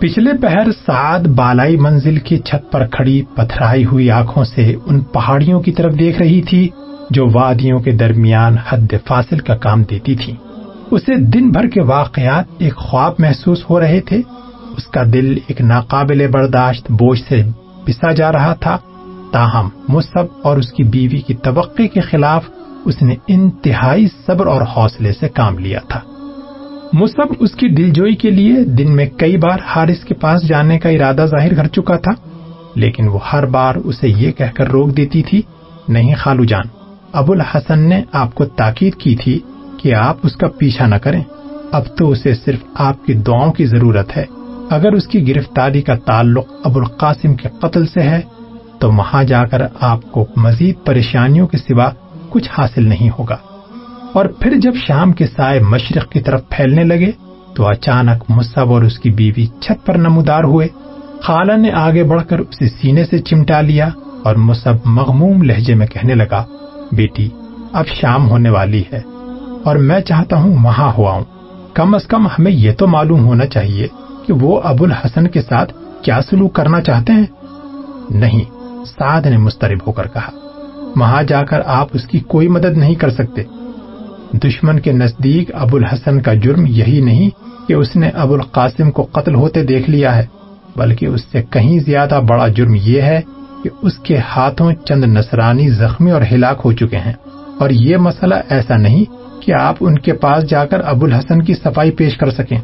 پچھلے پہر سعد بالائی منزل کی چھت پر کھڑی پتھرائی ہوئی آنکھوں سے ان پہاڑیوں کی طرف دیکھ رہی تھی جو وادیوں کے درمیان حد فاصل کا کام دیتی تھی اسے دن بھر کے واقعات ایک خواب محسوس ہو رہے تھے۔ اس کا دل ایک ناقابل برداشت بوجھ سے پسا جا رہا تھا۔ تاہم مصب اور اس کی بیوی کی توقع کے خلاف اس نے انتہائی صبر اور حوصلے سے کام لیا تھا۔ مصب اس کی دل جوئی کے لیے دن میں کئی بار حارث کے پاس جانے کا ارادہ ظاہر کر چکا تھا، لیکن وہ ہر بار اسے یہ کہہ کر روک دیتی تھی، نہیں خالو جان، ابو الحسن نے آپ کو تاکید کی تھی کہ آپ اس کا پیچھا نہ کریں۔ اب تو اسے صرف آپ کی دعاؤں کی ضرورت ہے۔ اگر اس کی گرفتاری کا تعلق ابو القاسم کے قتل سے ہے، تو وہاں جا کر آپ کو مزید پریشانیوں کے سوا کچھ حاصل نہیں ہوگا۔ اور پھر جب شام کے سائے مشرق کی طرف پھیلنے لگے تو اچانک مصب اور اس کی بیوی چھت پر نمودار ہوئے۔ خالہ نے آگے بڑھ کر اسے سینے سے چمٹا لیا اور مصب مغموم لہجے میں کہنے لگا، بیٹی، اب شام ہونے والی ہے اور میں چاہتا ہوں وہاں ہوا ہوں۔ کم از کم ہمیں یہ تو معلوم ہونا چاہیے کہ وہ ابو الحسن کے ساتھ کیا سلوک کرنا چاہتے ہیں۔ نہیں، سعد نے مسترب ہو کر کہا، وہاں جا کر آپ اس کی کوئی مدد نہیں کر سکتے۔ دشمن کے نزدیک ابو الحسن کا جرم یہی نہیں کہ اس نے ابو القاسم کو قتل ہوتے دیکھ لیا ہے، بلکہ اس سے کہیں زیادہ بڑا جرم یہ ہے کہ اس کے ہاتھوں چند نصرانی زخمی اور ہلاک ہو چکے ہیں۔ اور یہ مسئلہ ایسا نہیں کہ آپ ان کے پاس جا کر ابو الحسن کی صفائی پیش کر سکیں۔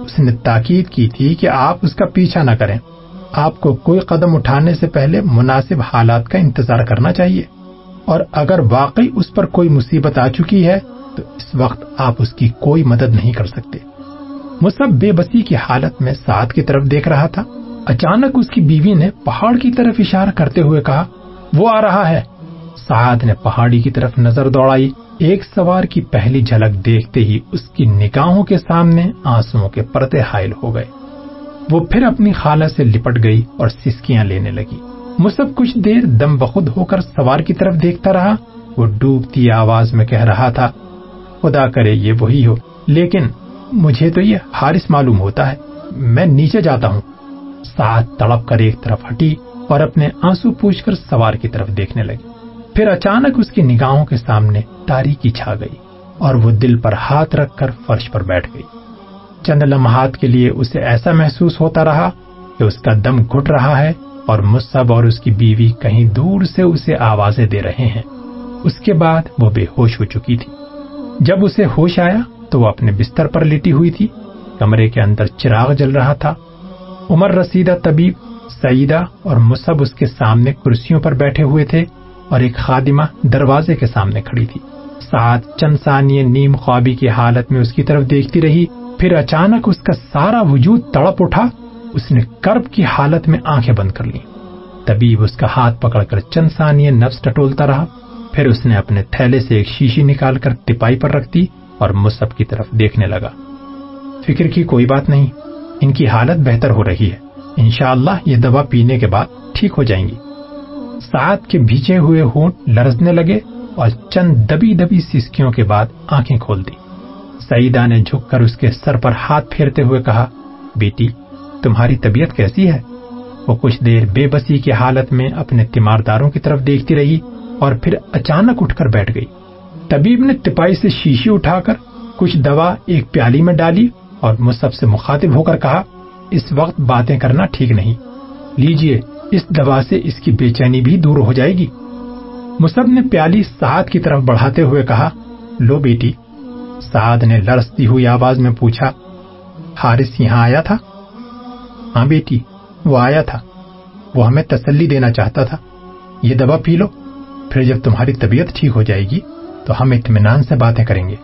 اس نے تاکید کی تھی کہ آپ اس کا پیچھا نہ کریں۔ آپ کو کوئی قدم اٹھانے سے پہلے مناسب حالات کا انتظار کرنا چاہیے۔ اور اگر واقعی اس پر کوئی مصیبت آ چکی ہے تو اس وقت آپ اس کی کوئی مدد نہیں کر سکتے۔ مصب بے بسی کی حالت میں ساتھ کی طرف دیکھ رہا تھا۔ اچانک اس کی بیوی نے پہاڑ کی طرف اشارہ کرتے ہوئے کہا، وہ آ رہا ہے۔ سعد نے پہاڑی کی طرف نظر دوڑائی۔ ایک سوار کی پہلی جھلک دیکھتے ہی اس کی نگاہوں کے سامنے آنسو کے پرتے حائل ہو گئے۔ وہ پھر اپنی خالہ سے لپٹ گئی اور سسکیاں لینے لگی۔ مصب کچھ دیر دم بخود ہو کر سوار کی طرف دیکھتا رہا۔ وہ ڈوبتی آواز میں کہہ رہا تھا خدا کرے یہ وہی ہو۔ لیکن مجھے تو یہ حارث معلوم ہوتا ہے۔ میں نیچے جاتا ہوں۔ ساتھ تڑپ کر ایک طرف ہٹی اور اپنے آنسو پوچھ کر سوار کی طرف دیکھنے لگی۔ پھر اچانک اس کی نگاہوں کے سامنے تاریخی چھا گئی اور وہ دل پر ہاتھ رکھ کر فرش پر بیٹھ گئی۔ چند لمحات کے لیے اسے ایسا محسوس ہوتا رہا کہ اس کا دم گھٹ رہا ہے اور مصب اور اس کی بیوی کہیں دور سے اسے آوازیں دے رہے ہیں۔ اس کے بعد وہ بے ہوش ہو چکی تھی۔ جب اسے ہوش آیا تو وہ اپنے بستر پر لیٹی ہوئی تھی۔ کمرے کے اندر چراغ جل رہا تھا۔ عمر رسیدہ طبیب، سعیدہ اور مصب اس کے سامنے کرسیوں پر بیٹھے ہوئے تھے اور ایک خادمہ دروازے کے سامنے کھڑی تھی۔ ساتھ چند ثانیے نیم خوابی کی حالت میں اس کی طرف دیکھتی رہی۔ پھر اچانک اس کا سارا وجود تڑپ اٹھا۔ اس نے کرب کی حالت میں آنکھیں بند کر لی طبیب اس کا ہاتھ پکڑ کر چند ثانیے نفس ٹٹولتا رہا۔ پھر اس نے اپنے تھیلے سے ایک شیشی نکال کر تپائی پر رکھ دی اور مصب کی طرف دیکھنے لگا۔ فکر کی کوئی بات نہیں، ان کی حالت بہتر ہو رہی ہے۔ انشاءاللہ یہ دوا پینے کے بعد ٹھیک ہو جائیں گی۔ ساتھ کے بھیچے ہوئے ہونٹ لرزنے لگے اور چند دبی دبی سسکیوں کے بعد آنکھیں کھول دی سعیدہ نے جھک کر اس کے سر پر ہاتھ پھیرتے ہوئے کہا، بیٹی، تمہاری طبیعت کیسی ہے؟ وہ کچھ دیر بے بسی کی حالت میں اپنے تیمارداروں کی طرف دیکھتی رہی۔ اور پھر اچانک اٹھ کر بیٹھ گئی۔ طبیب نے تپائی سے شیشی اٹھا کر کچھ دوا ایک پیالی میں ڈالی اور مصب سے مخاطب ہو کر کہا، اس وقت باتیں کرنا ٹھیک نہیں۔ لیجیے، اس دوا سے اس کی بے چینی بھی دور ہو جائے گی۔ مصب نے پیالی سعد کی طرف بڑھاتے ہوئے کہا، لو بیٹی۔ سعد نے لرستی ہوئی آواز میں پوچھا، حارث یہاں آیا تھا؟ ہاں بیٹی، وہ آیا تھا۔ وہ ہمیں تسلی دینا چاہتا تھا۔ یہ دوا پی لو۔ پھر جب تمہاری طبیعت ٹھیک ہو جائے گی، تو ہم اطمینان سے باتیں کریں گے۔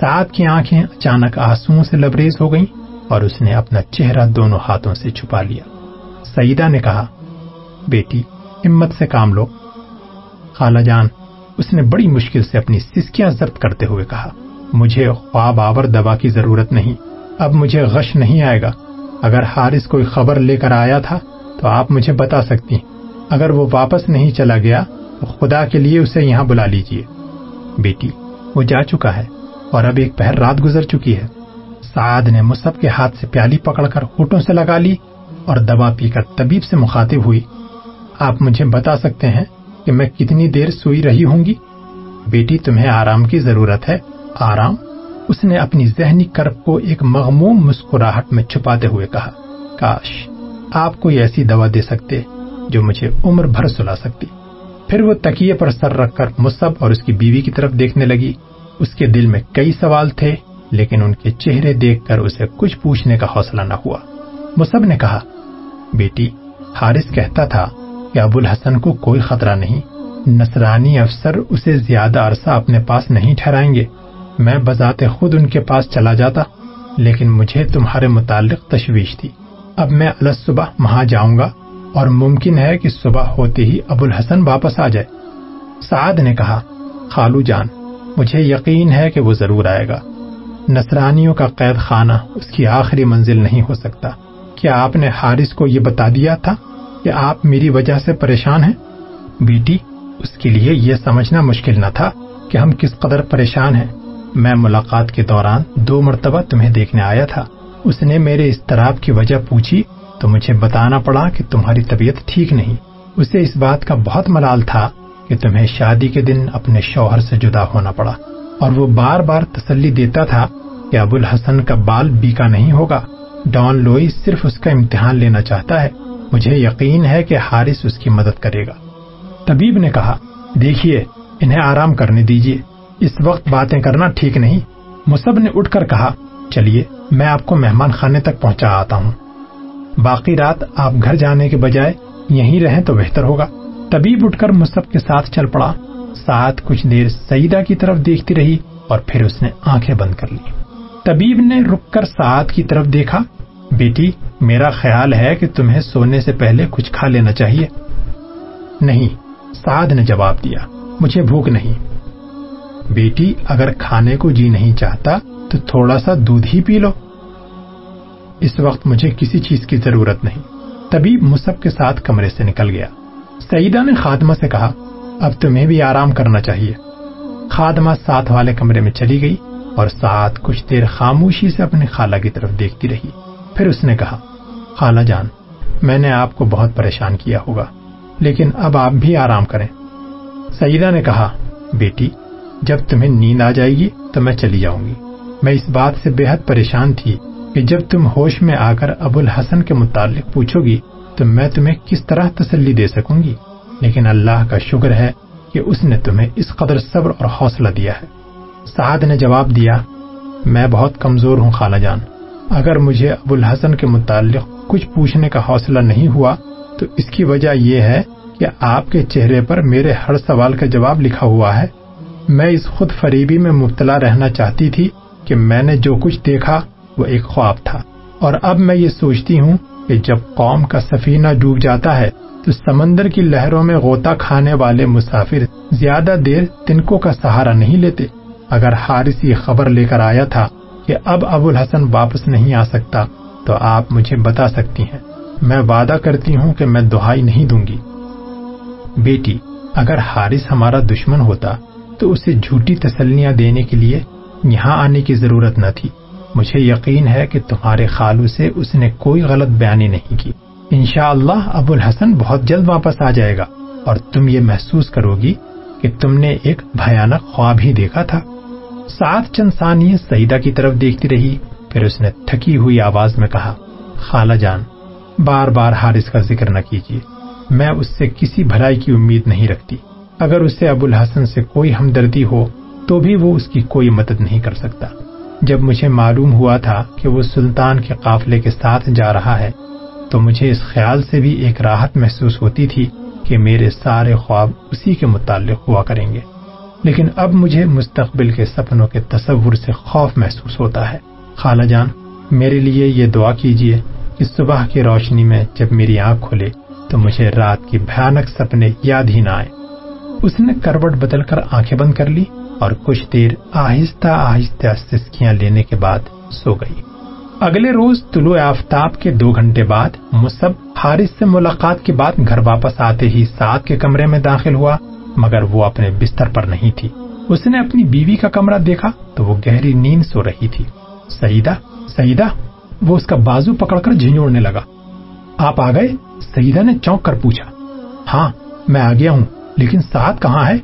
سعد کی آنکھیں اچانک آنسو سے لبریز ہو گئیں اور اس نے اپنا چہرہ دونوں ہاتھوں سے چھپا لیا۔ سعیدہ نے کہا، بیٹی، ہمت سے کام لو۔ خالہ جان، اس نے بڑی مشکل سے اپنی سسکیاں ضبط کرتے ہوئے کہا، مجھے خواب آور دوا کی ضرورت نہیں، اب مجھے غش نہیں آئے گا۔ اگر حارث کوئی خبر لے کر آیا تھا، تو آپ مجھے بتا سکتی۔ اگر وہ واپس نہیں چلا گیا خدا کے لیے اسے یہاں بلا لیجیے بیٹی، وہ جا چکا ہے اور اب ایک پہر رات گزر چکی ہے۔ سعد نے مصب کے ہاتھ سے پیالی پکڑ کر ہوٹوں سے لگا لی اور دوا پی کر طبیب سے مخاطب ہوئی۔ آپ مجھے بتا سکتے ہیں کہ میں کتنی دیر سوئی رہی ہوں گی؟ بیٹی، تمہیں آرام کی ضرورت ہے۔ آرام؟ اس نے اپنی ذہنی کرب کو ایک مغموم مسکراہٹ میں چھپاتے ہوئے کہا، کاش، آپ کوئی ایسی دوا دے سکتے جو مجھے عمر بھر سلا سکتی۔ پھر وہ تکیے پر سر رکھ کر مصب اور اس کی بیوی کی طرف دیکھنے لگی۔ اس کے دل میں کئی سوال تھے، لیکن ان کے چہرے دیکھ کر اسے کچھ پوچھنے کا حوصلہ نہ ہوا۔ مصب نے کہا، بیٹی، حارث کہتا تھا کہ ابو الحسن کو کوئی خطرہ نہیں۔ نصرانی افسر اسے زیادہ عرصہ اپنے پاس نہیں ٹھہرائیں گے۔ میں بذات خود ان کے پاس چلا جاتا، لیکن مجھے تمہارے متعلق تشویش تھی۔ اب میں الگ صبح وہاں جاؤں گا۔ اور ممکن ہے کہ صبح ہوتے ہی ابو الحسن واپس آ جائے۔ سعد نے کہا، خالو جان، مجھے یقین ہے کہ وہ ضرور آئے گا۔ نصرانیوں کا قید خانہ اس کی آخری منزل نہیں ہو سکتا۔ کیا آپ نے حارث کو یہ بتا دیا تھا کہ آپ میری وجہ سے پریشان ہیں؟ بیٹی، اس کے لیے یہ سمجھنا مشکل نہ تھا کہ ہم کس قدر پریشان ہیں۔ میں ملاقات کے دوران دو مرتبہ تمہیں دیکھنے آیا تھا۔ اس نے میرے اضطراب کی وجہ پوچھی تو مجھے بتانا پڑا کہ تمہاری طبیعت ٹھیک نہیں۔ اسے اس بات کا بہت ملال تھا کہ تمہیں شادی کے دن اپنے شوہر سے جدا ہونا پڑا۔ اور وہ بار بار تسلی دیتا تھا کہ ابو الحسن کا بال بیکا نہیں ہوگا۔ ڈان لوئی صرف اس کا امتحان لینا چاہتا ہے۔ مجھے یقین ہے کہ حارث اس کی مدد کرے گا۔ طبیب نے کہا، دیکھیے، انہیں آرام کرنے دیجیے۔ اس وقت باتیں کرنا ٹھیک نہیں۔ مصب نے اٹھ کر کہا، چلیے، میں آپ کو مہمان خانے تک پہنچا آتا ہوں۔ باقی رات آپ گھر جانے کے بجائے یہیں رہیں تو بہتر ہوگا۔ طبیب اٹھ کر مصب کے ساتھ چل پڑا۔ ساتھ کچھ دیر سعیدہ کی طرف دیکھتی رہی اور پھر اس نے آنکھیں بند کر لی۔ طبیب نے رک کر سعد کی طرف دیکھا۔ بیٹی، میرا خیال ہے کہ تمہیں سونے سے پہلے کچھ کھا لینا چاہیے۔ نہیں، سعد نے جواب دیا، مجھے بھوک نہیں۔ بیٹی، اگر کھانے کو جی نہیں چاہتا تو تھوڑا سا دودھ ہی پی لو۔ اس وقت مجھے کسی چیز کی ضرورت نہیں۔ طبیب مصب کے ساتھ کمرے سے نکل گیا۔ سعیدہ نے خادمہ سے کہا، اب تمہیں بھی آرام کرنا چاہیے۔ خادمہ ساتھ والے کمرے میں چلی گئی اور ساتھ کچھ دیر خاموشی سے اپنی خالہ کی طرف دیکھتی رہی۔ پھر اس نے کہا، خالہ جان، میں نے آپ کو بہت پریشان کیا ہوگا، لیکن اب آپ بھی آرام کریں۔ سعیدہ نے کہا، بیٹی، جب تمہیں نیند آ جائے گی تو میں چلی جاؤں گی۔ میں اس بات سے بے حد پریشان تھی کہ جب تم ہوش میں آ کر ابو الحسن کے متعلق پوچھو گی تو میں تمہیں کس طرح تسلی دے سکوں گی؟ لیکن اللہ کا شکر ہے کہ اس نے تمہیں اس قدر صبر اور حوصلہ دیا ہے۔ سعد نے جواب دیا، میں بہت کمزور ہوں خالہ جان۔ اگر مجھے ابو الحسن کے متعلق کچھ پوچھنے کا حوصلہ نہیں ہوا، تو اس کی وجہ یہ ہے کہ آپ کے چہرے پر میرے ہر سوال کا جواب لکھا ہوا ہے۔ میں اس خود فریبی میں مبتلا رہنا چاہتی تھی کہ میں نے جو کچھ دیکھا وہ ایک خواب تھا۔ اور اب میں یہ سوچتی ہوں کہ جب قوم کا سفینہ ڈوب جاتا ہے تو سمندر کی لہروں میں غوطہ کھانے والے مسافر زیادہ دیر تنکوں کا سہارا نہیں لیتے۔ اگر حارث یہ خبر لے کر آیا تھا کہ اب ابو الحسن واپس نہیں آ سکتا تو آپ مجھے بتا سکتی ہیں۔ میں وعدہ کرتی ہوں کہ میں دہائی نہیں دوں گی۔ بیٹی، اگر حارث ہمارا دشمن ہوتا تو اسے جھوٹی تسلیاں دینے کے لیے یہاں آنے کی ضرورت نہ تھی۔ مجھے یقین ہے کہ تمہارے خالو سے اس نے کوئی غلط بیانی نہیں کی۔ انشاءاللہ اللہ ابو الحسن بہت جلد واپس آ جائے گا اور تم یہ محسوس کرو گی کہ تم نے ایک بھیانک خواب ہی دیکھا تھا۔ سات چند ثانیے سعیدہ کی طرف دیکھتی رہی، پھر اس نے تھکی ہوئی آواز میں کہا، خالہ جان، بار بار حارث کا ذکر نہ کیجیے۔ میں اس سے کسی بھلائی کی امید نہیں رکھتی۔ اگر اسے ابو الحسن سے کوئی ہمدردی ہو تو بھی وہ اس کی کوئی مدد نہیں کر سکتا۔ جب مجھے معلوم ہوا تھا کہ وہ سلطان کے قافلے کے ساتھ جا رہا ہے، تو مجھے اس خیال سے بھی ایک راحت محسوس ہوتی تھی کہ میرے سارے خواب اسی کے متعلق ہوا کریں گے۔ لیکن اب مجھے مستقبل کے سپنوں کے تصور سے خوف محسوس ہوتا ہے۔ خالہ جان، میرے لیے یہ دعا کیجیے کہ صبح کی روشنی میں جب میری آنکھ کھلے تو مجھے رات کی بھیانک سپنے یاد ہی نہ آئے اس نے کروٹ بدل کر آنکھیں بند کر لی۔ اور کچھ دیر آہستہ آہستہ سسکیاں لینے کے بعد سو گئی۔ اگلے روز طلوع آفتاب کے دو گھنٹے بعد مصب حارث سے ملاقات کے بعد گھر واپس آتے ہی ساتھ کے کمرے میں داخل ہوا، مگر وہ اپنے بستر پر نہیں تھی۔ اس نے اپنی بیوی کا کمرہ دیکھا تو وہ گہری نیند سو رہی تھی۔ سعیدہ سعیدہ، وہ اس کا بازو پکڑ کر جھنجھوڑنے لگا۔ آپ آ گئے؟ سعیدہ نے چونک کر پوچھا۔ ہاں میں آ گیا ہوں، لیکن ساتھ کہاں ہے؟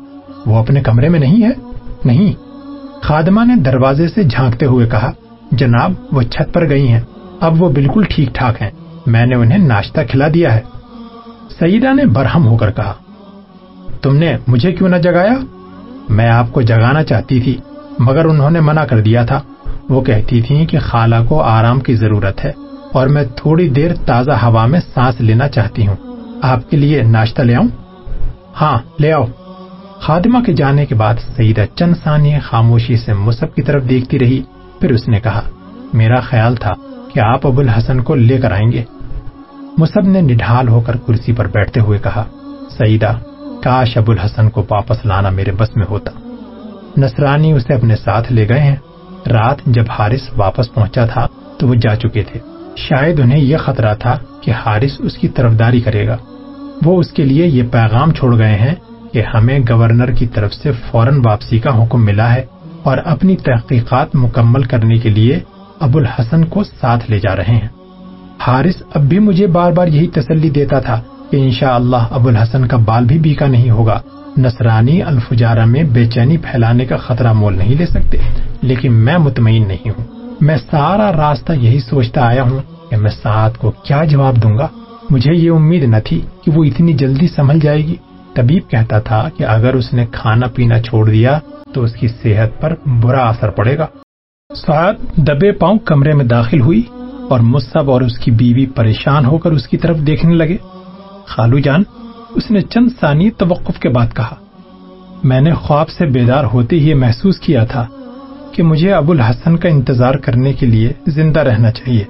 وہ اپنے کمرے میں نہیں ہے۔ نہیں۔ خادمہ نے دروازے سے جھانکتے ہوئے کہا، جناب، وہ چھت پر گئی ہیں۔ اب وہ بالکل ٹھیک ٹھاک ہیں۔ میں نے انہیں ناشتہ کھلا دیا ہے۔ سعیدہ نے برہم ہو کر کہا، تم نے مجھے کیوں نہ جگایا؟ میں آپ کو جگانا چاہتی تھی، مگر انہوں نے منع کر دیا تھا۔ وہ کہتی تھی کہ خالہ کو آرام کی ضرورت ہے، اور میں تھوڑی دیر تازہ ہوا میں سانس لینا چاہتی ہوں۔ آپ کے لیے ناشتہ لے آؤں؟ ہاں لے آؤ۔ خادمہ کے جانے کے بعد سعیدہ چند ثانیے خاموشی سے مصب کی طرف دیکھتی رہی، پھر اس نے کہا، میرا خیال تھا کہ آپ ابو الحسن کو لے کر آئیں گے۔ مصب نے نڈھال ہو کر کرسی پر بیٹھتے ہوئے کہا سعیدہ کاش ابو الحسن کو واپس لانا میرے بس میں ہوتا۔ نصرانی اسے اپنے ساتھ لے گئے ہیں۔ رات جب حارث واپس پہنچا تھا تو وہ جا چکے تھے۔ شاید انہیں یہ خطرہ تھا کہ حارث اس کی طرفداری کرے گا۔ وہ اس کے لیے یہ پیغام چھوڑ گئے ہیں کہ ہمیں گورنر کی طرف سے فوراً واپسی کا حکم ملا ہے اور اپنی تحقیقات مکمل کرنے کے لیے ابو الحسن کو ساتھ لے جا رہے ہیں۔ حارث اب بھی مجھے بار بار یہی تسلی دیتا تھا کہ انشاءاللہ اللہ ابو الحسن کا بال بھی بیکا نہیں ہوگا۔ نصرانی الفجارہ میں بے چینی پھیلانے کا خطرہ مول نہیں لے سکتے، لیکن میں مطمئن نہیں ہوں۔ میں سارا راستہ یہی سوچتا آیا ہوں کہ میں سعد کو کیا جواب دوں گا۔ مجھے یہ امید نہ تھی کہ وہ اتنی جلدی سنبھل جائے گی۔ طبیب کہتا تھا کہ اگر اس نے کھانا پینا چھوڑ دیا تو اس کی صحت پر برا اثر پڑے گا۔ سعد دبے پاؤں کمرے میں داخل ہوئی اور مصب اور اس کی بیوی پریشان ہو کر اس کی طرف دیکھنے لگے۔ خالو جان، اس نے چند ثانی توقف کے بعد کہا، میں نے خواب سے بیدار ہوتے ہی محسوس کیا تھا کہ مجھے ابو الحسن کا انتظار کرنے کے لیے زندہ رہنا چاہیے۔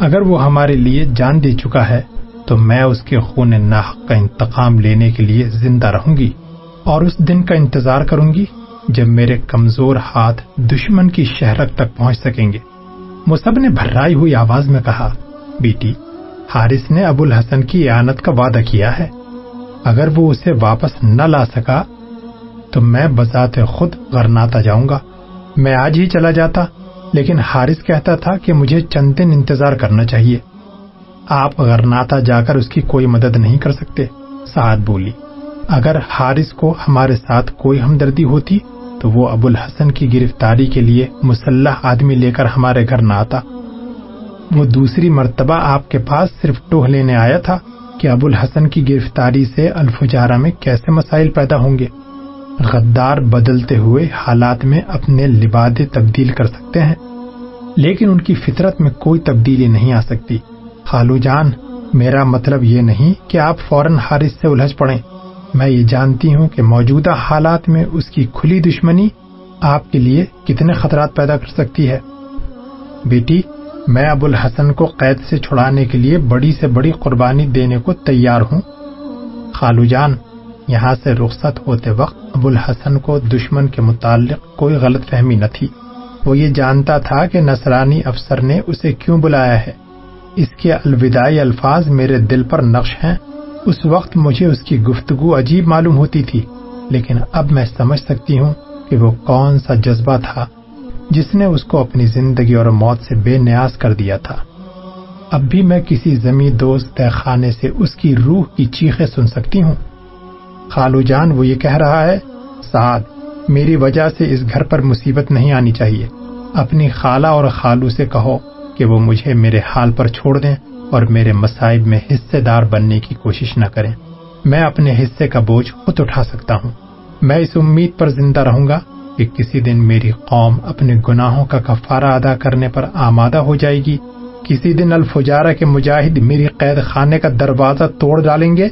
اگر وہ ہمارے لیے جان دے چکا ہے تو میں اس کے خون ناحق کا انتقام لینے کے لیے زندہ رہوں گی اور اس دن کا انتظار کروں گی جب میرے کمزور ہاتھ دشمن کی شہرک تک پہنچ سکیں گے۔ مصب نے بھرائی ہوئی آواز میں کہا، بیٹی، حارث نے ابو الحسن کی اعانت کا وعدہ کیا ہے۔ اگر وہ اسے واپس نہ لا سکا تو میں بذات خود غرناتا جاؤں گا۔ میں آج ہی چلا جاتا، لیکن حارث کہتا تھا کہ مجھے چند دن انتظار کرنا چاہیے۔ آپ غرناتا جا کر اس کی کوئی مدد نہیں کر سکتے۔ سعد بولی، اگر حارث کو ہمارے ساتھ کوئی ہمدردی ہوتی تو وہ ابو الحسن کی گرفتاری کے لیے مسلح آدمی لے کر ہمارے گھر نہ آتا وہ دوسری مرتبہ آپ کے پاس صرف ٹوہ لینے آیا تھا کہ ابو الحسن کی گرفتاری سے الفجارہ میں کیسے مسائل پیدا ہوں گے۔ غدار بدلتے ہوئے حالات میں اپنے لبادے تبدیل کر سکتے ہیں، لیکن ان کی فطرت میں کوئی تبدیلی نہیں آ سکتی۔ خالو جان، میرا مطلب یہ نہیں کہ آپ فوراً حارث سے الجھ پڑیں۔ میں یہ جانتی ہوں کہ موجودہ حالات میں اس کی کھلی دشمنی آپ کے لیے کتنے خطرات پیدا کر سکتی ہے۔ بیٹی، میں ابو الحسن کو قید سے چھڑانے کے لیے بڑی سے بڑی قربانی دینے کو تیار ہوں۔ خالو جان، یہاں سے رخصت ہوتے وقت ابو الحسن کو دشمن کے متعلق کوئی غلط فہمی نہ تھی۔ وہ یہ جانتا تھا کہ نصرانی افسر نے اسے کیوں بلایا ہے۔ اس کے الوداعی الفاظ میرے دل پر نقش ہیں۔ اس وقت مجھے اس کی گفتگو عجیب معلوم ہوتی تھی، لیکن اب میں سمجھ سکتی ہوں کہ وہ کون سا جذبہ تھا جس نے اس کو اپنی زندگی اور موت سے بے نیاز کر دیا تھا۔ اب بھی میں کسی زمین دوست تہ خانے سے اس کی روح کی چیخیں سن سکتی ہوں۔ خالو جان، وہ یہ کہہ رہا ہے، سعد، میری وجہ سے اس گھر پر مصیبت نہیں آنی چاہیے۔ اپنی خالہ اور خالو سے کہو۔ کہ وہ مجھے میرے حال پر چھوڑ دیں اور میرے مصائب میں حصے دار بننے کی کوشش نہ کریں۔ میں اپنے حصے کا بوجھ خود اٹھا سکتا ہوں۔ میں اس امید پر زندہ رہوں گا کہ کسی دن میری قوم اپنے گناہوں کا کفارہ ادا کرنے پر آمادہ ہو جائے گی۔ کسی دن الفجارہ کے مجاہد میری قید خانے کا دروازہ توڑ ڈالیں گے۔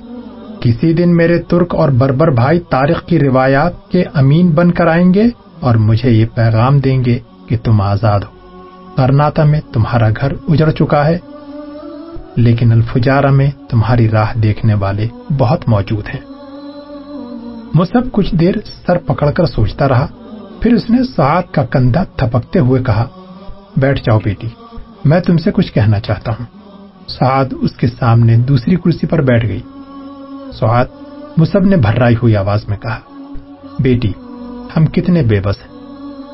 کسی دن میرے ترک اور بربر بھائی تاریخ کی روایات کے امین بن کر آئیں گے اور مجھے یہ پیغام دیں گے کہ تم آزاد ہو۔ کرناتا میں تمہارا گھر اجڑ چکا ہے، لیکن الفجارہ میں تمہاری راہ دیکھنے والے بہت موجود ہیں۔ مصب کچھ دیر سر پکڑ کر سوچتا رہا، پھر اس نے سعاد کا کندھا تھپکتے ہوئے کہا، بیٹھ جاؤ بیٹی، میں تم سے کچھ کہنا چاہتا ہوں۔ سعاد اس کے سامنے دوسری کرسی پر بیٹھ گئی۔ سعاد مصب نے بھرائی ہوئی آواز میں کہا، بیٹی، ہم کتنے بے بس ہیں۔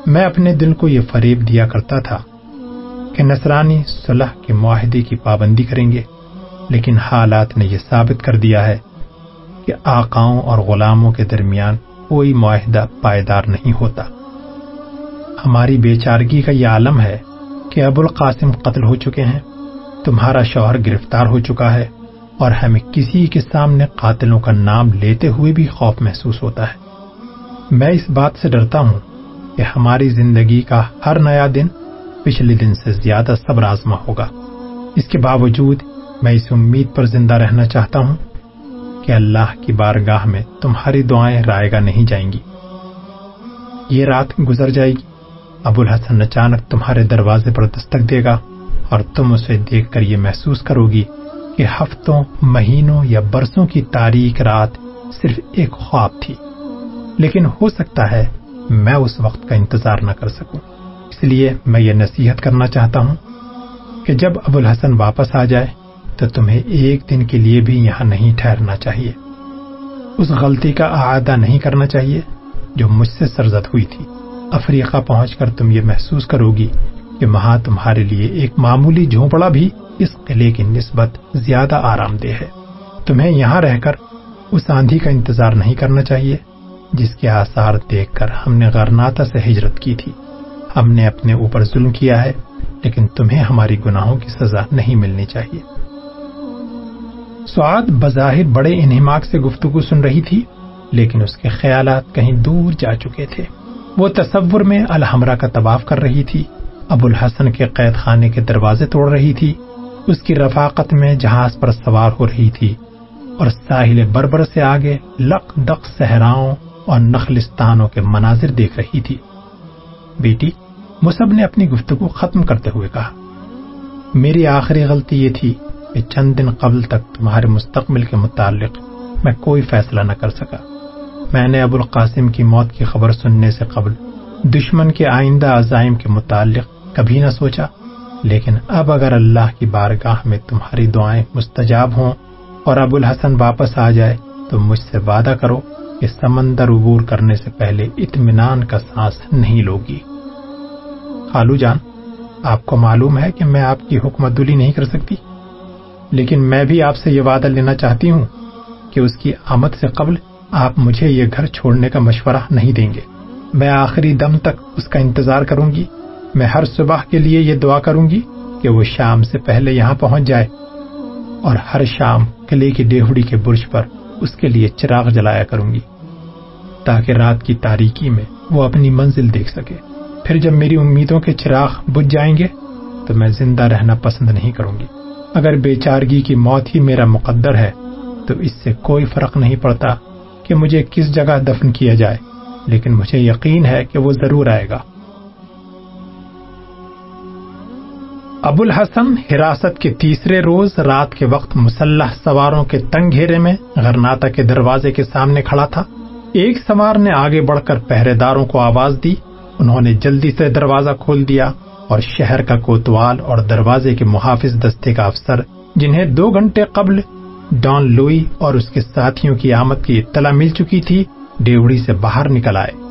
میں اپنے دل کو یہ فریب دیا کرتا تھا۔ کہ نصرانی صلح کے معاہدے کی پابندی کریں گے، لیکن حالات نے یہ ثابت کر دیا ہے کہ آقاؤں اور غلاموں کے درمیان کوئی معاہدہ پائیدار نہیں ہوتا۔ ہماری بے چارگی کا یہ عالم ہے کہ ابو القاسم قتل ہو چکے ہیں، تمہارا شوہر گرفتار ہو چکا ہے، اور ہمیں کسی کے سامنے قاتلوں کا نام لیتے ہوئے بھی خوف محسوس ہوتا ہے۔ میں اس بات سے ڈرتا ہوں کہ ہماری زندگی کا ہر نیا دن پچھلے دن سے زیادہ صبر آزما ہوگا۔ اس کے باوجود میں اس امید پر زندہ رہنا چاہتا ہوں کہ اللہ کی بارگاہ میں تمہاری دعائیں رائے گا نہیں جائیں گی۔ یہ رات گزر جائے گی۔ ابو الحسن اچانک تمہارے دروازے پر دستک دے گا اور تم اسے دیکھ کر یہ محسوس کرو گی کہ ہفتوں، مہینوں یا برسوں کی تاریخ رات صرف ایک خواب تھی۔ لیکن ہو سکتا ہے میں اس وقت کا انتظار نہ کر سکوں۔ اس لیے میں یہ نصیحت کرنا چاہتا ہوں کہ جب ابو الحسن واپس آ جائے تو تمہیں ایک دن کے لیے بھی یہاں نہیں ٹھہرنا چاہیے۔ اس غلطی کا اعادہ نہیں کرنا چاہیے جو مجھ سے سرزد ہوئی تھی۔ افریقہ پہنچ کر تم یہ محسوس کرو گی کہ وہاں تمہارے لیے ایک معمولی جھونپڑا بھی اس قلعے کی نسبت زیادہ آرام دہ ہے۔ تمہیں یہاں رہ کر اس آندھی کا انتظار نہیں کرنا چاہیے جس کے آثار دیکھ کر ہم نے غرناتا سے ہجرت کی تھی۔ ہم نے اپنے اوپر ظلم کیا ہے، لیکن تمہیں ہماری گناہوں کی سزا نہیں ملنی چاہیے۔ سعاد بظاہر بڑے انہماک سے گفتگو سن رہی تھی، لیکن اس کے خیالات کہیں دور جا چکے تھے۔ وہ تصور میں الحمرہ کا طواف کر رہی تھی۔ ابو الحسن کے قید خانے کے دروازے توڑ رہی تھی۔ اس کی رفاقت میں جہاز پر سوار ہو رہی تھی۔ اور ساحل بربر سے آگے لق دق صحراؤں اور نخلستانوں کے مناظر دیکھ رہی تھی۔ بیٹی مصب نے اپنی گفتگو ختم کرتے ہوئے کہا، میری آخری غلطی یہ تھی کہ چند دن قبل تک تمہارے مستقبل کے متعلق میں کوئی فیصلہ نہ کر سکا۔ میں نے ابو القاسم کی موت کی خبر سننے سے قبل دشمن کے آئندہ عزائم کے متعلق کبھی نہ سوچا، لیکن اب اگر اللہ کی بارگاہ میں تمہاری دعائیں مستجاب ہوں اور ابو الحسن واپس آ جائے تو مجھ سے وعدہ کرو کہ سمندر عبور کرنے سے پہلے اطمینان کا سانس نہیں لوگی۔ خالو جان، آپ کو معلوم ہے کہ میں آپ کی حکمت دلی نہیں کر سکتی، لیکن میں بھی آپ سے یہ وعدہ لینا چاہتی ہوں کہ اس کی آمد سے قبل آپ مجھے یہ گھر چھوڑنے کا مشورہ نہیں دیں گے۔ میں آخری دم تک اس کا انتظار کروں گی۔ میں ہر صبح کے لیے یہ دعا کروں گی کہ وہ شام سے پہلے یہاں پہنچ جائے اور ہر شام قلعے کی ڈیہڑی کے برج پر اس کے لیے چراغ جلایا کروں گی تاکہ رات کی تاریکی میں وہ اپنی منزل دیکھ سکے۔ پھر جب میری امیدوں کے چراغ بجھ جائیں گے تو میں زندہ رہنا پسند نہیں کروں گی۔ اگر بے چارگی کی موت ہی میرا مقدر ہے تو اس سے کوئی فرق نہیں پڑتا کہ مجھے کس جگہ دفن کیا جائے، لیکن مجھے یقین ہے کہ وہ ضرور آئے گا۔ ابو الحسن حراست کے تیسرے روز رات کے وقت مسلح سواروں کے تنگ گھیرے میں غرناتا کے دروازے کے سامنے کھڑا تھا۔ ایک سوار نے آگے بڑھ کر پہرے داروں کو آواز دی۔ انہوں نے جلدی سے دروازہ کھول دیا اور شہر کا کوتوال اور دروازے کے محافظ دستے کا افسر، جنہیں دو گھنٹے قبل ڈان لوئی اور اس کے ساتھیوں کی آمد کی اطلاع مل چکی تھی، ڈیوڑی سے باہر نکل آئے۔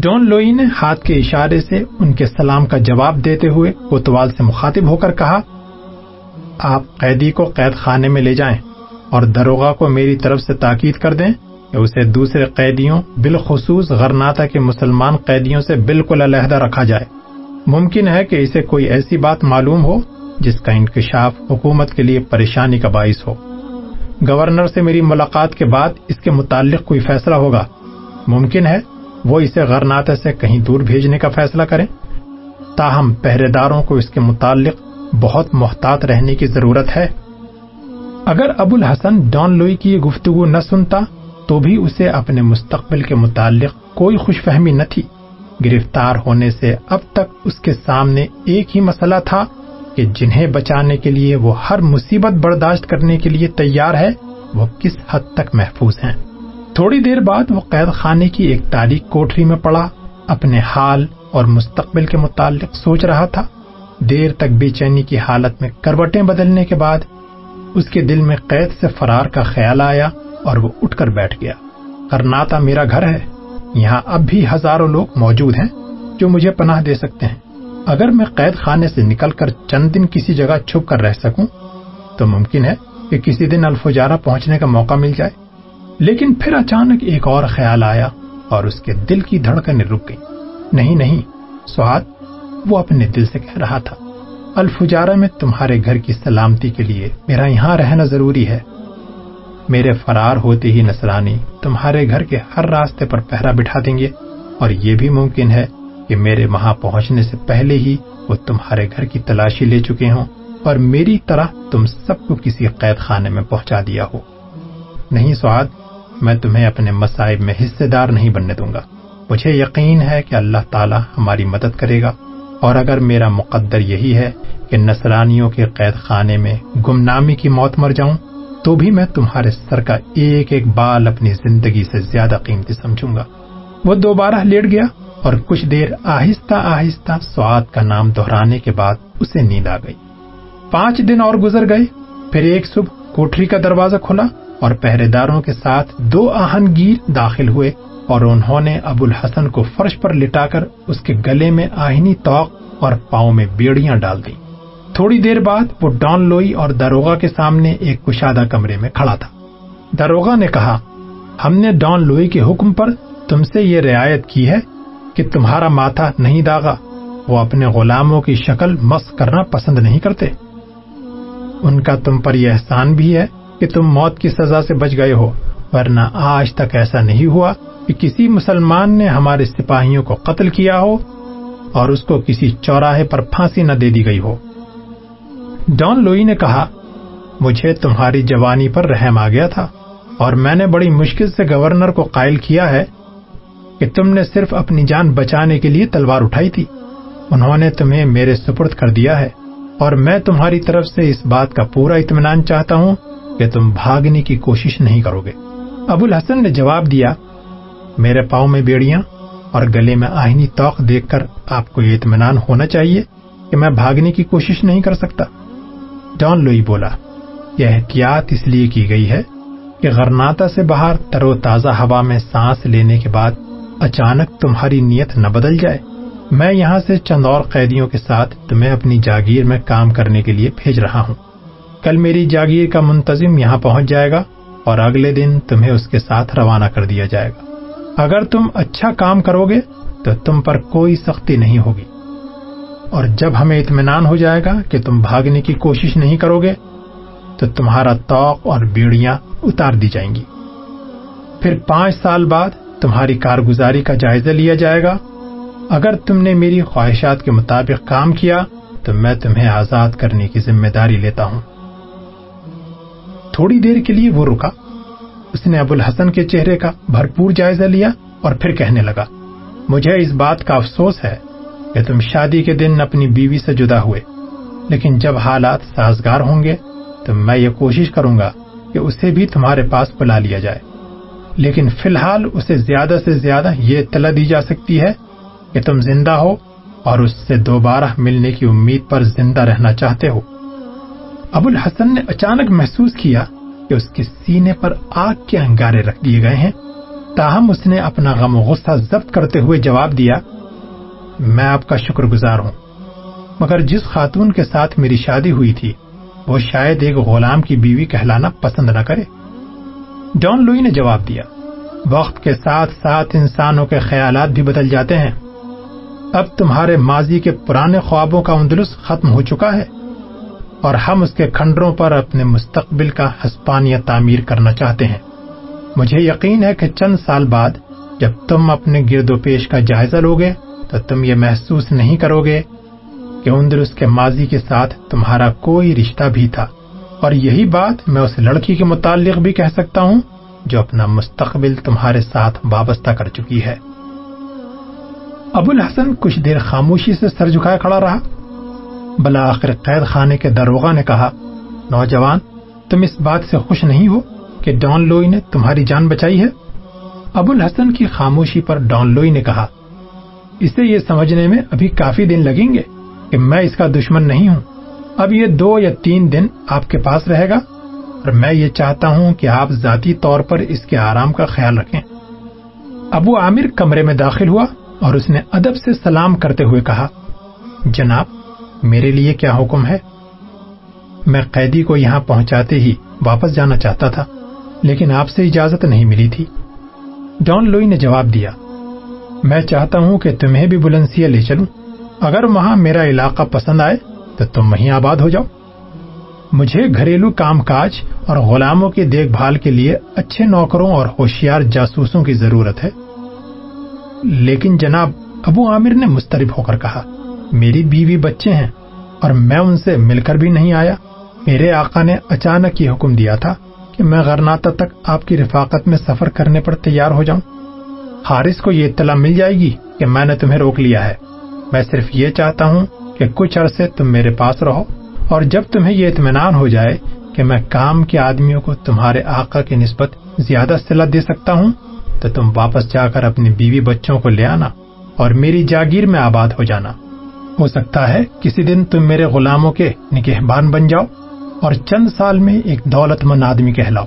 ڈان لوئی نے ہاتھ کے اشارے سے ان کے سلام کا جواب دیتے ہوئے کوتوال سے مخاطب ہو کر کہا، آپ قیدی کو قید خانے میں لے جائیں اور دروگا کو میری طرف سے تاکید کر دیں کہ اسے دوسرے قیدیوں، بالخصوص غرناتا کے مسلمان قیدیوں سے بالکل علیحدہ رکھا جائے۔ ممکن ہے کہ اسے کوئی ایسی بات معلوم ہو جس کا انکشاف حکومت کے لیے پریشانی کا باعث ہو۔ گورنر سے میری ملاقات کے بعد اس کے متعلق کوئی فیصلہ ہوگا؟ ممکن ہے وہ اسے غرناتا سے کہیں دور بھیجنے کا فیصلہ کریں۔ تاہم پہرے داروں کو اس کے متعلق بہت محتاط رہنے کی ضرورت ہے۔ اگر ابو الحسن ڈان لوئی کی یہ گفتگو نہ سنتا، تو بھی اسے اپنے مستقبل کے متعلق کوئی خوش فہمی نہ تھی۔ گرفتار ہونے سے اب تک اس کے سامنے ایک ہی مسئلہ تھا کہ جنہیں بچانے کے لیے وہ ہر مصیبت برداشت کرنے کے لیے تیار ہے، وہ کس حد تک محفوظ ہیں۔ تھوڑی دیر بعد وہ قید خانے کی ایک تاریخ کوٹری میں پڑا، اپنے حال اور مستقبل کے متعلق سوچ رہا تھا۔ دیر تک بے چینی کی حالت میں کروٹیں بدلنے کے بعد اس کے دل میں قید سے فرار کا خیال آیا اور وہ اٹھ کر بیٹھ گیا۔ کرناتا میرا گھر ہے۔ یہاں اب بھی ہزاروں لوگ موجود ہیں جو مجھے پناہ دے سکتے ہیں۔ اگر میں قید خانے سے نکل کر چند دن کسی جگہ چھپ کر رہ سکوں، تو ممکن ہے کہ کسی دن الفجارہ پہنچنے کا موقع مل جائے۔ لیکن پھر اچانک ایک اور خیال آیا اور اس کے دل کی دھڑکنیں رک گئی نہیں نہیں سواد وہ اپنے دل سے کہہ رہا تھا، الفجارہ میں تمہارے گھر کی سلامتی کے لیے میرا یہاں رہنا ضروری ہے۔ میرے فرار ہوتے ہی نسرانی تمہارے گھر کے ہر راستے پر پہرا بٹھا دیں گے، اور یہ بھی ممکن ہے کہ میرے وہاں پہنچنے سے پہلے ہی وہ تمہارے گھر کی تلاشی لے چکے ہوں اور میری طرح تم سب کو کسی قید خانے میں پہنچا دیا ہو۔ نہیں سواد میں تمہیں اپنے مصائب میں حصے دار نہیں بننے دوں گا۔ مجھے یقین ہے کہ اللہ تعالی ہماری مدد کرے گا۔ اور اگر میرا مقدر یہی ہے کہ نصرانیوں کے قید خانے میں گمنامی کی موت مر جاؤں، تو بھی میں تمہارے سر کا ایک ایک بال اپنی زندگی سے زیادہ قیمتی سمجھوں گا۔ وہ دوبارہ لیٹ گیا اور کچھ دیر آہستہ آہستہ سواد کا نام دہرانے کے بعد اسے نیند آ گئی۔ پانچ دن اور گزر گئے، پھر ایک صبح کوٹری کا دروازہ کھلا اور پہرے داروں کے ساتھ دو آہنگیر داخل ہوئے اور انہوں نے ابو الحسن کو فرش پر لٹا کر اس کے گلے میں آہنی توق اور پاؤں میں بیڑیاں ڈال دی تھوڑی دیر بعد وہ ڈان لوئی اور دروگا کے سامنے ایک کشادہ کمرے میں کھڑا تھا۔ دروگا نے کہا، ہم نے ڈان لوئی کے حکم پر تم سے یہ رعایت کی ہے کہ تمہارا ماتھا نہیں داغا، وہ اپنے غلاموں کی شکل مس کرنا پسند نہیں کرتے۔ ان کا تم پر یہ احسان بھی ہے کہ تم موت کی سزا سے بچ گئے ہو، ورنہ آج تک ایسا نہیں ہوا کہ کسی مسلمان نے ہمارے سپاہیوں کو قتل کیا ہو اور اس کو کسی چوراہے پر پھانسی نہ دے دی گئی ہو۔ ڈان لوئی نے کہا، مجھے تمہاری جوانی پر رحم آ گیا تھا اور میں نے بڑی مشکل سے گورنر کو قائل کیا ہے کہ تم نے صرف اپنی جان بچانے کے لیے تلوار اٹھائی تھی۔ انہوں نے تمہیں میرے سپرد کر دیا ہے اور میں تمہاری طرف سے اس بات کا پورا اطمینان چاہتا ہوں کہ تم بھاگنے کی کوشش نہیں کرو گے۔ ابو الحسن نے جواب دیا، میرے پاؤں میں بیڑیاں اور گلے میں آہنی توق دیکھ کر آپ کو یہ اطمینان ہونا چاہیے کہ میں بھاگنے کی کوشش نہیں کر سکتا۔ ڈان لوئی بولا، یہ احتیاط اس لیے کی گئی ہے کہ غرناتا سے باہر تر و تازہ ہوا میں سانس لینے کے بعد اچانک تمہاری نیت نہ بدل جائے۔ میں یہاں سے چند اور قیدیوں کے ساتھ تمہیں اپنی جاگیر میں کام کرنے کے لیے بھیج رہا ہوں۔ کل میری جاگیر کا منتظم یہاں پہنچ جائے گا اور اگلے دن تمہیں اس کے ساتھ روانہ کر دیا جائے گا۔ اگر تم اچھا کام کرو گے تو تم پر کوئی سختی نہیں ہوگی۔ اور جب ہمیں اطمینان ہو جائے گا کہ تم بھاگنے کی کوشش نہیں کرو گے، تو تمہارا توق اور بیڑیاں اتار دی جائیں گی۔ پھر پانچ سال بعد تمہاری کارگزاری کا جائزہ لیا جائے گا۔ اگر تم نے میری خواہشات کے مطابق کام کیا، تو میں تمہیں آزاد کرنے کی ذمہ داری لیتا ہوں۔ تھوڑی دیر کے لیے وہ رکا۔ اس نے ابو الحسن کے چہرے کا بھرپور جائزہ لیا اور پھر کہنے لگا، مجھے اس بات کا افسوس ہے کہ تم شادی کے دن اپنی بیوی سے جدا ہوئے، لیکن جب حالات سازگار ہوں گے تو میں یہ کوشش کروں گا کہ اسے بھی تمہارے پاس بلا لیا جائے۔ لیکن فی الحال اسے زیادہ سے زیادہ یہ اطلاع دی جا سکتی ہے کہ تم زندہ ہو اور اس سے دوبارہ ملنے کی امید پر زندہ رہنا چاہتے ہو۔ ابو الحسن نے اچانک محسوس کیا کہ اس کے سینے پر آگ کے انگارے رکھ دیے گئے ہیں۔ تاہم اس نے اپنا غم و غصہ ضبط کرتے ہوئے جواب دیا، میں آپ کا شکر گزار ہوں، مگر جس خاتون کے ساتھ میری شادی ہوئی تھی، وہ شاید ایک غلام کی بیوی کہلانا پسند نہ کرے۔ ڈان لوئی نے جواب دیا، وقت کے ساتھ ساتھ انسانوں کے خیالات بھی بدل جاتے ہیں۔ اب تمہارے ماضی کے پرانے خوابوں کا اندلس ختم ہو چکا ہے۔ اور ہم اس کے کھنڈروں پر اپنے مستقبل کا ہسپانیہ تعمیر کرنا چاہتے ہیں۔ مجھے یقین ہے کہ چند سال بعد جب تم اپنے گرد و پیش کا جائزہ لوگے تو تم یہ محسوس نہیں کرو گے کہ اندر کے ماضی کے ساتھ تمہارا کوئی رشتہ بھی تھا۔ اور یہی بات میں اس لڑکی کے متعلق بھی کہہ سکتا ہوں جو اپنا مستقبل تمہارے ساتھ وابستہ کر چکی ہے۔ ابو الحسن کچھ دیر خاموشی سے سر جھکائے کھڑا رہا۔ بلا آخر قید خانے کے دروغہ نے کہا، نوجوان، تم اس بات سے خوش نہیں ہو کہ ڈان لوئی نے تمہاری جان بچائی ہے؟ ابو الحسن کی خاموشی پر ڈان لوئی نے کہا، اسے یہ سمجھنے میں ابھی کافی دن لگیں گے کہ میں اس کا دشمن نہیں ہوں۔ اب یہ دو یا تین دن آپ کے پاس رہے گا اور میں یہ چاہتا ہوں کہ آپ ذاتی طور پر اس کے آرام کا خیال رکھیں۔ ابو عامر کمرے میں داخل ہوا اور اس نے ادب سے سلام کرتے ہوئے کہا، جناب میرے لیے کیا حکم ہے؟ میں قیدی کو یہاں پہنچاتے ہی واپس جانا چاہتا تھا، لیکن آپ سے اجازت نہیں ملی تھی۔ ڈان لوئی نے جواب دیا، میں چاہتا ہوں کہ تمہیں بھی بلنسیا لے چلوں۔ اگر وہاں میرا علاقہ پسند آئے تو تم وہیں آباد ہو جاؤ۔ مجھے گھریلو کام کاج اور غلاموں کی دیکھ بھال کے لیے اچھے نوکروں اور ہوشیار جاسوسوں کی ضرورت ہے۔ لیکن جناب، ابو عامر نے مسترب ہو کر کہا میری بیوی بچے ہیں اور میں ان سے مل کر بھی نہیں آیا۔ میرے آقا نے اچانک یہ حکم دیا تھا کہ میں غرناتا تک آپ کی رفاقت میں سفر کرنے پر تیار ہو جاؤں۔ حارث کو یہ اطلاع مل جائے گی کہ میں نے تمہیں روک لیا ہے۔ میں صرف یہ چاہتا ہوں کہ کچھ عرصے تم میرے پاس رہو اور جب تمہیں یہ اطمینان ہو جائے کہ میں کام کے آدمیوں کو تمہارے آقا کی نسبت زیادہ صلاح دے سکتا ہوں، تو تم واپس جا کر اپنی بیوی بچوں کو لے آنا اور میری جاگیر میں آباد ہو جانا۔ ہو سکتا ہے کسی دن تم میرے غلاموں کے نگہبان بن جاؤ اور چند سال میں ایک دولت مند آدمی کہلاؤ۔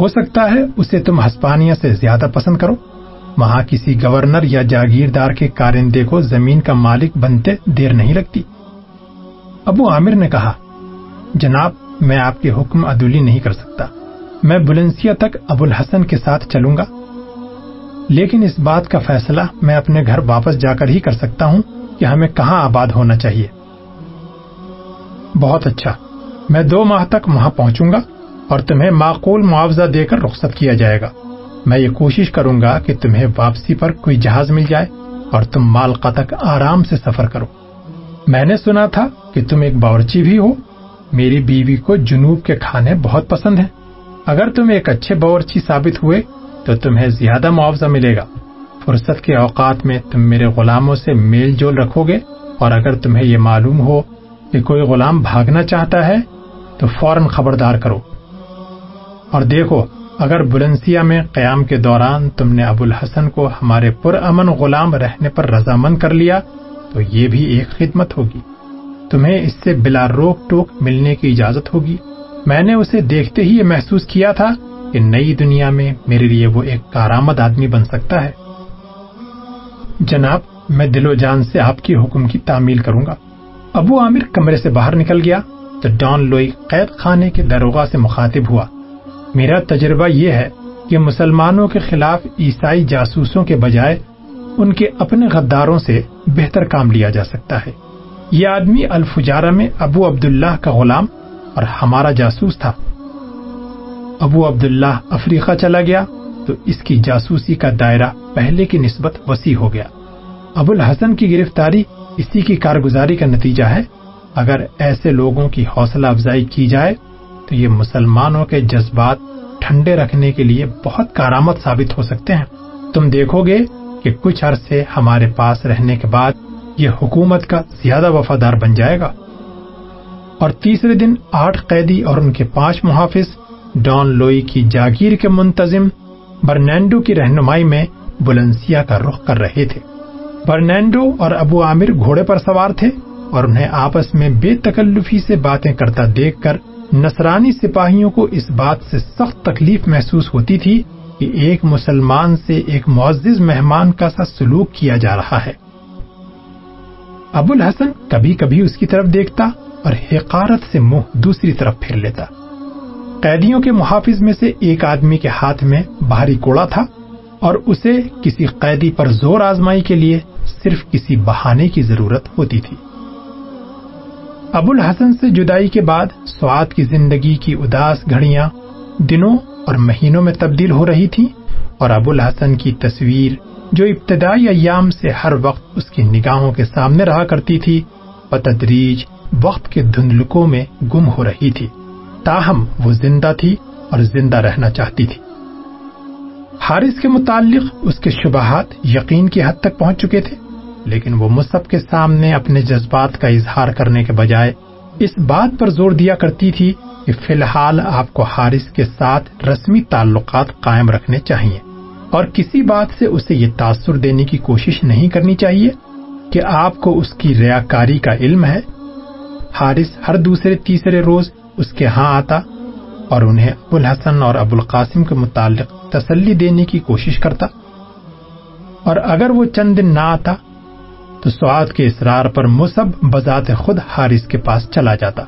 ہو سکتا ہے اسے تم ہسپانیہ سے زیادہ پسند کرو۔ وہاں کسی گورنر یا جاگیردار کے کارندے کو زمین کا مالک بنتے دیر نہیں لگتی۔ ابو عامر نے کہا، جناب، میں آپ کے حکم عدولی نہیں کر سکتا۔ میں بلنسیا تک ابو الحسن کے ساتھ چلوں گا۔ لیکن اس بات کا فیصلہ میں اپنے گھر واپس جا کر ہی کر سکتا ہوں۔ کہ ہمیں کہاں آباد ہونا چاہیے۔ بہت اچھا۔ میں دو ماہ تک وہاں پہنچوں گا اور تمہیں معقول معاوضہ دے کر رخصت کیا جائے گا۔ میں یہ کوشش کروں گا کہ تمہیں واپسی پر کوئی جہاز مل جائے اور تم مالکا تک آرام سے سفر کرو۔ میں نے سنا تھا کہ تم ایک باورچی بھی ہو۔ میری بیوی کو جنوب کے کھانے بہت پسند ہیں۔ اگر تم ایک اچھے باورچی ثابت ہوئے تو تمہیں زیادہ معاوضہ ملے گا۔ فرصت کے اوقات میں تم میرے غلاموں سے میل جول رکھو گے اور اگر تمہیں یہ معلوم ہو کہ کوئی غلام بھاگنا چاہتا ہے، تو فوراً خبردار کرو۔ اور دیکھو، اگر بلنسیا میں قیام کے دوران تم نے ابو الحسن کو ہمارے پر امن غلام رہنے پر رضامند کر لیا، تو یہ بھی ایک خدمت ہوگی۔ تمہیں اس سے بلا روک ٹوک ملنے کی اجازت ہوگی۔ میں نے اسے دیکھتے ہی یہ محسوس کیا تھا کہ نئی دنیا میں میرے لیے وہ ایک کارآمد آدمی بن سکتا ہے۔ جناب، میں دل و جان سے آپ کی حکم کی تعمیل کروں گا۔ ابو عامر کمرے سے باہر نکل گیا تو ڈان لوئی قید خانے کے دروگا سے مخاطب ہوا۔ میرا تجربہ یہ ہے کہ مسلمانوں کے خلاف عیسائی جاسوسوں کے بجائے ان کے اپنے غداروں سے بہتر کام لیا جا سکتا ہے۔ یہ آدمی الفجارہ میں ابو عبداللہ کا غلام اور ہمارا جاسوس تھا۔ ابو عبداللہ افریقہ چلا گیا۔ تو اس کی جاسوسی کا دائرہ پہلے کی نسبت وسیع ہو گیا۔ ابو الحسن کی گرفتاری اسی کی کارگزاری کا نتیجہ ہے۔ اگر ایسے لوگوں کی حوصلہ افزائی کی جائے، تو یہ مسلمانوں کے جذبات ٹھنڈے رکھنے کے لیے بہت کارآمد ثابت ہو سکتے ہیں۔ تم دیکھو گے کہ کچھ عرصے ہمارے پاس رہنے کے بعد یہ حکومت کا زیادہ وفادار بن جائے گا۔ اور تیسرے دن آٹھ قیدی اور ان کے پانچ محافظ ڈان لوئی کی جاگیر کے منتظم برنینڈو کی رہنمائی میں بلنسیا کا رخ کر رہے تھے۔ برنینڈو اور ابو عامر گھوڑے پر سوار تھے اور انہیں آپس میں بے تکلفی سے باتیں کرتا دیکھ کر نصرانی سپاہیوں کو اس بات سے سخت تکلیف محسوس ہوتی تھی کہ ایک مسلمان سے ایک معزز مہمان کا سا سلوک کیا جا رہا ہے۔ ابو الحسن کبھی کبھی اس کی طرف دیکھتا اور حقارت سے منہ دوسری طرف پھیر لیتا۔ قیدیوں کے محافظ میں سے ایک آدمی کے ہاتھ میں بھاری کوڑا تھا اور اسے کسی قیدی پر زور آزمائی کے لیے صرف کسی بہانے کی ضرورت ہوتی تھی۔ ابو الحسن سے جدائی کے بعد سواد کی زندگی کی اداس گھڑیاں دنوں اور مہینوں میں تبدیل ہو رہی تھی اور ابو الحسن کی تصویر جو ابتدائی ایام سے ہر وقت اس کی نگاہوں کے سامنے رہا کرتی تھی، بتدریج وقت کے دھندلکوں میں گم ہو رہی تھی۔ تاہم وہ زندہ تھی اور زندہ رہنا چاہتی تھی۔ حارث کے متعلق اس کے شبہات یقین کی حد تک پہنچ چکے تھے، لیکن وہ مصحف کے سامنے اپنے جذبات کا اظہار کرنے کے بجائے اس بات پر زور دیا کرتی تھی کہ فی الحال آپ کو حارث کے ساتھ رسمی تعلقات قائم رکھنے چاہیے۔ اور کسی بات سے اسے یہ تاثر دینے کی کوشش نہیں کرنی چاہیے کہ آپ کو اس کی ریاکاری کا علم ہے۔ حارث ہر دوسرے تیسرے روز اس کے ہاں آتا اور انہیں ابو الحسن اور ابو القاسم کے متعلق تسلی دینے کی کوشش کرتا اور اگر وہ چند دن نہ آتا تو سعاد کے اصرار پر مصب بذات خود حارث کے پاس چلا جاتا۔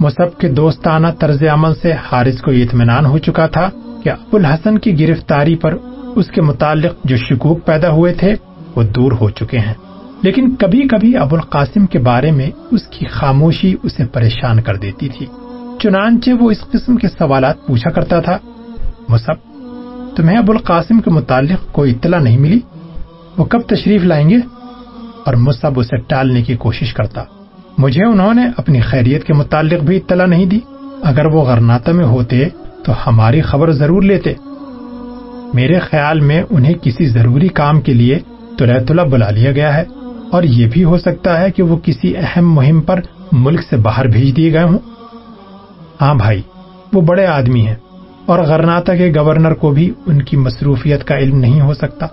مصب کے دوستانہ طرز عمل سے حارث کو یہ اطمینان ہو چکا تھا کہ ابو الحسن کی گرفتاری پر اس کے متعلق جو شکوک پیدا ہوئے تھے وہ دور ہو چکے ہیں۔ لیکن کبھی کبھی ابو القاسم کے بارے میں اس کی خاموشی اسے پریشان کر دیتی تھی۔ چنانچہ وہ اس قسم کے سوالات پوچھا کرتا تھا۔ مصب تمہیں ابو القاسم کے متعلق کوئی اطلاع نہیں ملی؟ وہ کب تشریف لائیں گے؟ اور مصب اسے ٹالنے کی کوشش کرتا۔ مجھے انہوں نے اپنی خیریت کے متعلق بھی اطلاع نہیں دی۔ اگر وہ غرناتا میں ہوتے تو ہماری خبر ضرور لیتے۔ میرے خیال میں انہیں کسی ضروری کام کے لیے تلا بلا لیا گیا ہے۔ اور یہ بھی ہو سکتا ہے کہ وہ کسی اہم مہم پر ملک سے باہر بھیج دیے گئے ہوں۔ ہاں بھائی، وہ بڑے آدمی ہیں اور غرناتا کے گورنر کو بھی ان کی مصروفیت کا علم نہیں ہو سکتا۔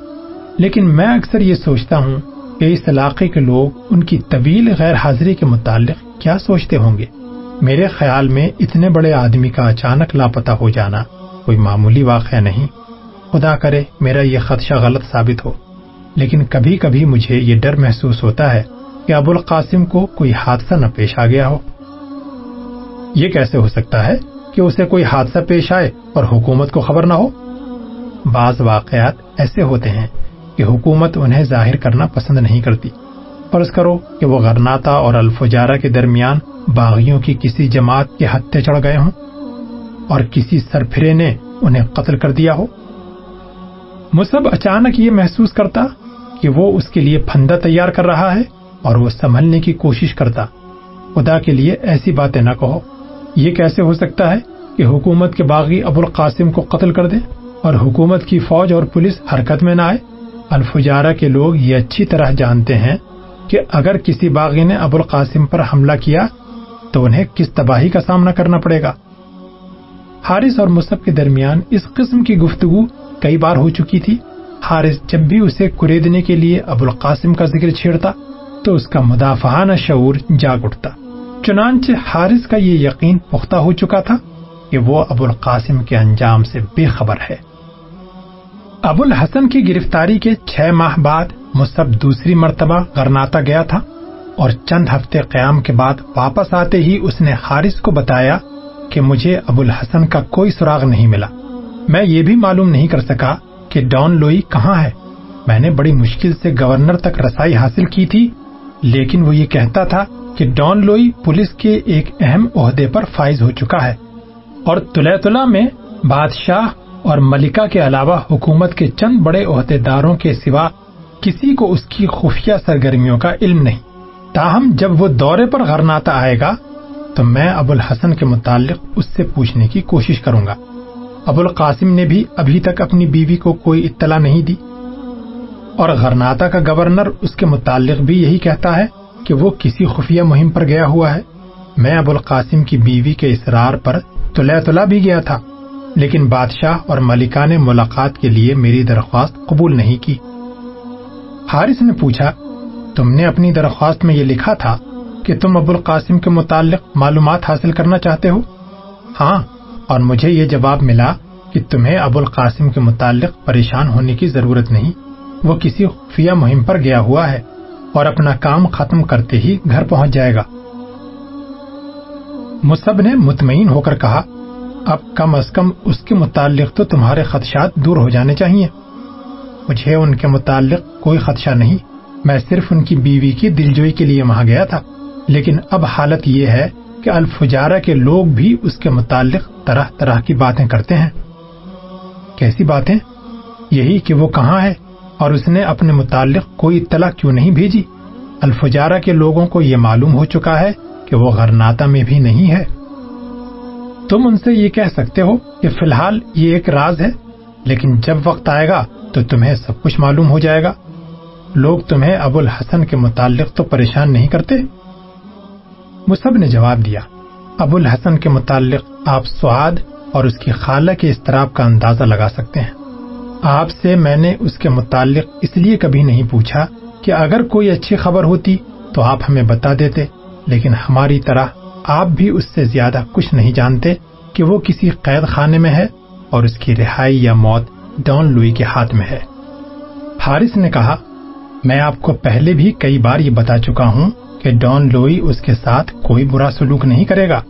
لیکن میں اکثر یہ سوچتا ہوں کہ اس علاقے کے لوگ ان کی طویل غیر حاضری کے متعلق کیا سوچتے ہوں گے؟ میرے خیال میں اتنے بڑے آدمی کا اچانک لاپتہ ہو جانا کوئی معمولی واقعہ نہیں۔ خدا کرے، میرا یہ خدشہ غلط ثابت ہو۔ لیکن کبھی کبھی مجھے یہ ڈر محسوس ہوتا ہے کہ ابو القاسم کو کوئی حادثہ نہ پیش آ گیا ہو۔ یہ کیسے ہو سکتا ہے کہ اسے کوئی حادثہ پیش آئے اور حکومت کو خبر نہ ہو؟ بعض واقعات ایسے ہوتے ہیں کہ حکومت انہیں ظاہر کرنا پسند نہیں کرتی۔ فرض کرو کہ وہ غرناتا اور الفجارا کے درمیان باغیوں کی کسی جماعت کے ہتھے چڑھ گئے ہوں اور کسی سرفرے نے انہیں قتل کر دیا ہو۔ مصب اچانک یہ محسوس کرتا کہ وہ اس کے لیے پھندا تیار کر رہا ہے اور وہ سنبھلنے کی کوشش کرتا۔ خدا کے لیے ایسی باتیں نہ کہو۔ یہ کیسے ہو سکتا ہے کہ حکومت کے باغی ابو القاسم کو قتل کر دے اور حکومت کی فوج اور پولیس حرکت میں نہ آئے؟ الفجارہ کے لوگ یہ اچھی طرح جانتے ہیں کہ اگر کسی باغی نے ابو القاسم پر حملہ کیا تو انہیں کس تباہی کا سامنا کرنا پڑے گا۔ حارث اور مصحف کے درمیان اس قسم کی گفتگو کئی بار ہو چکی تھی۔ حارث جب بھی اسے کریدنے کے لیے ابو القاسم کا ذکر چھیڑتا تو اس کا مدافعانہ شعور جاگ اٹھتا۔ چنانچہ حارث کا یہ یقین پختہ ہو چکا تھا کہ وہ ابو القاسم کے انجام سے بے خبر ہے۔ ابو الحسن کی گرفتاری کے چھ ماہ بعد مصب دوسری مرتبہ غرناتا گیا تھا اور چند ہفتے قیام کے بعد واپس آتے ہی اس نے حارث کو بتایا کہ مجھے ابو الحسن کا کوئی سراغ نہیں ملا۔ میں یہ بھی معلوم نہیں کر سکا کہ ڈان لوئی کہاں ہے؟ میں نے بڑی مشکل سے گورنر تک رسائی حاصل کی تھی، لیکن وہ یہ کہتا تھا کہ ڈان لوئی پولیس کے ایک اہم عہدے پر فائز ہو چکا ہے۔ اور تلا میں بادشاہ اور ملکہ کے علاوہ حکومت کے چند بڑے عہدے داروں کے سوا کسی کو اس کی خفیہ سرگرمیوں کا علم نہیں۔ تاہم، جب وہ دورے پر غرناتا آئے گا، تو میں ابو الحسن کے متعلق اس سے پوچھنے کی کوشش کروں گا۔ ابو القاسم نے بھی ابھی تک اپنی بیوی کو کوئی اطلاع نہیں دی۔ اور غرناتا کا گورنر اس کے متعلق بھی یہی کہتا ہے کہ وہ کسی خفیہ مہم پر گیا ہوا ہے۔ میں ابو القاسم کی بیوی کے اصرار پر تلا تلا بھی گیا تھا، لیکن بادشاہ اور ملکہ نے ملاقات کے لیے میری درخواست قبول نہیں کی۔ حارث نے پوچھا، تم نے اپنی درخواست میں یہ لکھا تھا کہ تم ابو القاسم کے متعلق معلومات حاصل کرنا چاہتے ہو؟ ہاں اور مجھے یہ جواب ملا کہ تمہیں ابو القاسم کے متعلق پریشان ہونے کی ضرورت نہیں۔ وہ کسی خفیہ مہم پر گیا ہوا ہے اور اپنا کام ختم کرتے ہی گھر پہنچ جائے گا۔ مصب نے مطمئن ہو کر کہا، اب کم از کم اس کے متعلق تو تمہارے خدشات دور ہو جانے چاہیے۔ مجھے ان کے متعلق کوئی خدشہ نہیں۔ میں صرف ان کی بیوی کی دلجوئی کے لیے وہاں گیا تھا۔ لیکن اب حالت یہ ہے کہ الفجارہ کے لوگ بھی اس کے متعلق طرح طرح کی باتیں کرتے ہیں۔ کیسی باتیں؟ یہی کہ وہ کہاں ہے اور اس نے اپنے متعلق کوئی اطلاع کیوں نہیں بھیجی؟ الفجارہ کے لوگوں کو یہ معلوم ہو چکا ہے کہ وہ غرناتا میں بھی نہیں ہے۔ تم ان سے یہ کہہ سکتے ہو کہ فی الحال یہ ایک راز ہے، لیکن جب وقت آئے گا تو تمہیں سب کچھ معلوم ہو جائے گا۔ لوگ تمہیں ابو الحسن کے متعلق تو پریشان نہیں کرتے؟ مصب نے جواب دیا۔ ابو الحسن کے متعلق آپ سعاد اور اس کی خالہ کے استراب کا اندازہ لگا سکتے ہیں۔ آپ سے میں نے اس کے متعلق اس لیے کبھی نہیں پوچھا کہ اگر کوئی اچھی خبر ہوتی تو آپ ہمیں بتا دیتے، لیکن ہماری طرح آپ بھی اس سے زیادہ کچھ نہیں جانتے کہ وہ کسی قید خانے میں ہے اور اس کی رہائی یا موت ڈان لوئی کے ہاتھ میں ہے۔ حارث نے کہا، میں آپ کو پہلے بھی کئی بار یہ بتا چکا ہوں کہ ڈان لوئی اس کے ساتھ کوئی برا سلوک نہیں کرے گا،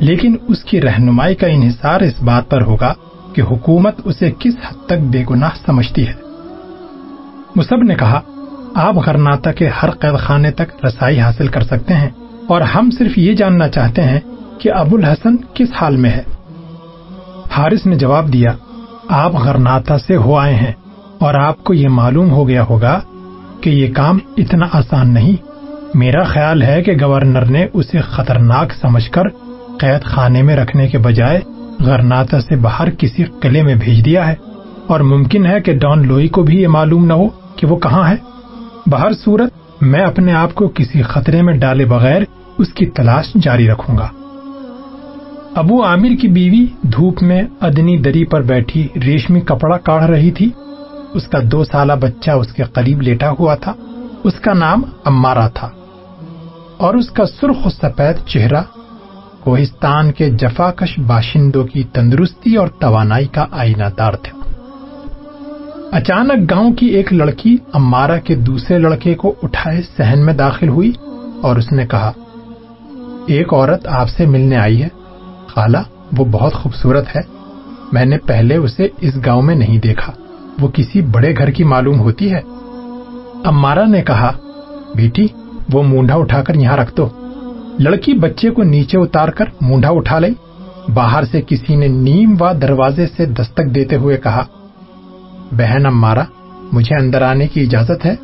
لیکن اس کی رہنمائی کا انحصار اس بات پر ہوگا کہ حکومت اسے کس حد تک بے گناہ سمجھتی ہے۔ مصب نے کہا، آپ غرناتا کے ہر قید خانے تک رسائی حاصل کر سکتے ہیں، اور ہم صرف یہ جاننا چاہتے ہیں کہ ابو الحسن کس حال میں ہے۔ حارث نے جواب دیا، آپ غرناتا سے ہو آئے ہیں، اور آپ کو یہ معلوم ہو گیا ہوگا کہ یہ کام اتنا آسان نہیں۔ میرا خیال ہے کہ گورنر نے اسے خطرناک سمجھ کر قید خانے میں رکھنے کے بجائے غرناتا سے باہر کسی قلعے میں بھیج دیا ہے اور ممکن ہے کہ ڈان لوئی کو بھی یہ معلوم نہ ہو کہ وہ کہاں ہے۔ بہر صورت، میں اپنے آپ کو کسی خطرے میں ڈالے بغیر اس کی تلاش جاری رکھوں گا۔ ابو عامر کی بیوی دھوپ میں ادنی دری پر بیٹھی ریشمی کپڑا کاڑھ رہی تھی۔ اس کا دو سالہ بچہ اس کے قریب لیٹا ہوا تھا۔ اس کا نام امارا تھا۔ اور اس کا سرخ سفید چہرہ، کوہستان کے جفاکش باشندوں کی تندرستی اور توانائی کا آئینہ دار تھا اچانک گاؤں کی ایک لڑکی امارا کے دوسرے لڑکے کو اٹھائے سہن میں داخل ہوئی اور اس نے کہا، ایک عورت آپ سے ملنے آئی ہے۔ خالہ، وہ بہت خوبصورت ہے۔ میں نے پہلے اسے اس گاؤں میں نہیں دیکھا۔ وہ کسی بڑے گھر کی معلوم ہوتی ہے۔ امارا نے کہا، بیٹی وہ مونڈا اٹھا کر یہاں رکھ دو۔ لڑکی بچے کو نیچے اتار کر مونڈا اٹھا لئی، باہر سے کسی نے نیم و دروازے سے دستک دیتے ہوئے کہا، بہن امارا مجھے اندر آنے کی اجازت ہے۔